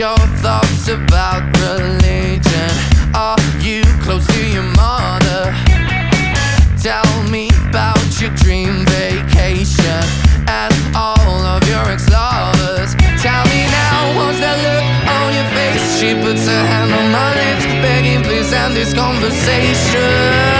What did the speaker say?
your thoughts about religion? Are you close to your mother? Tell me about your dream vacation and all of your ex lovers. Tell me now, what's that look on your face? She puts her hand on my lips, begging, please end this conversation.